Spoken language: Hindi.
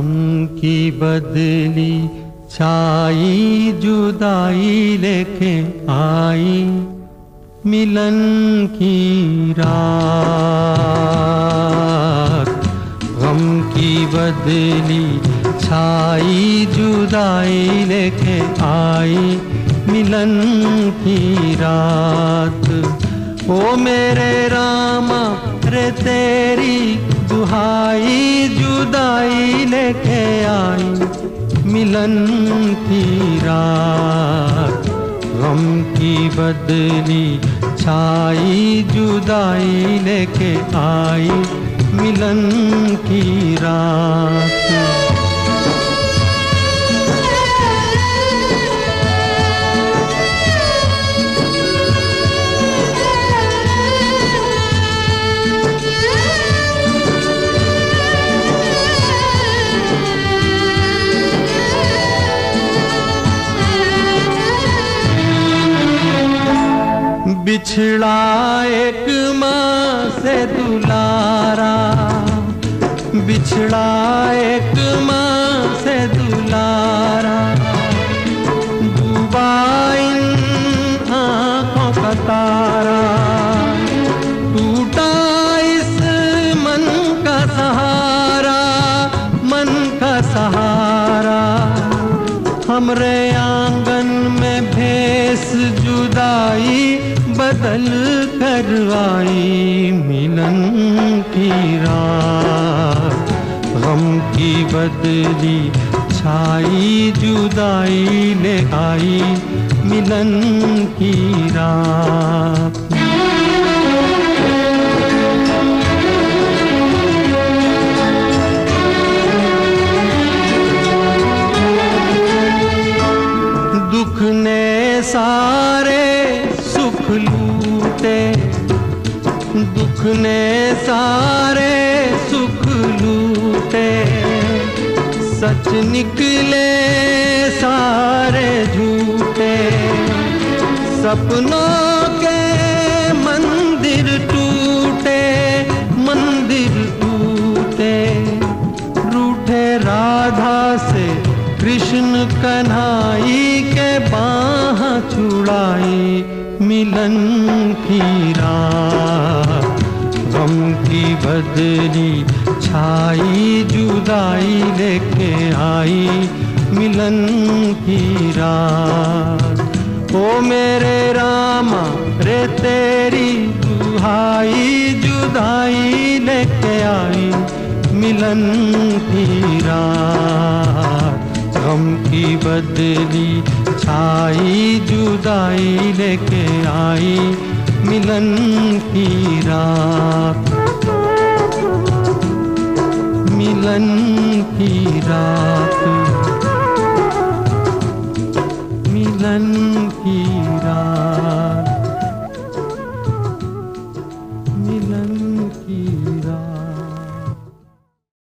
गम की बदली छाई, जुदाई लेके आई मिलन की रात। गम की बदली छाई, जुदाई लेके आई मिलन की रात। ओ मेरे रामा, रे तेरी दुहाई जुदाई लेके आई, मिलन की रात। गम की बदली छाई, जुदाई लेके आई, मिलन की रात। बिछड़ा एक माँ से दुलारा। बिछड़ा एक माँ से दुलारा। डूबा इन आँखों का तारा। टूटा इस मन का सहारा, मन का सहारा। हमरे आँगन में भेस जुदाई बदल कर आई मिलन की रात। की बदली छाई, जुदाई ले आई मिलन की रात। दुख ने सुख लूटे दुख ने सारे सुख लूटे। सच निकले, सारे झूठे। सपनों के मंदिर टूटे मंदिर टूटे। रूठे राधा से कृष्ण कन्हाई के बाह छुड़ाई। मिलन की रात गम की बदली छाई, जुदाई लेके आई मिलन की ओ मेरे रामा, रे तेरी दुहाई, जुदाई लेके आई मिलन की गम की बदली छाई जुदाई लेके आई मिलन की रात। मिलन की रात। मिलन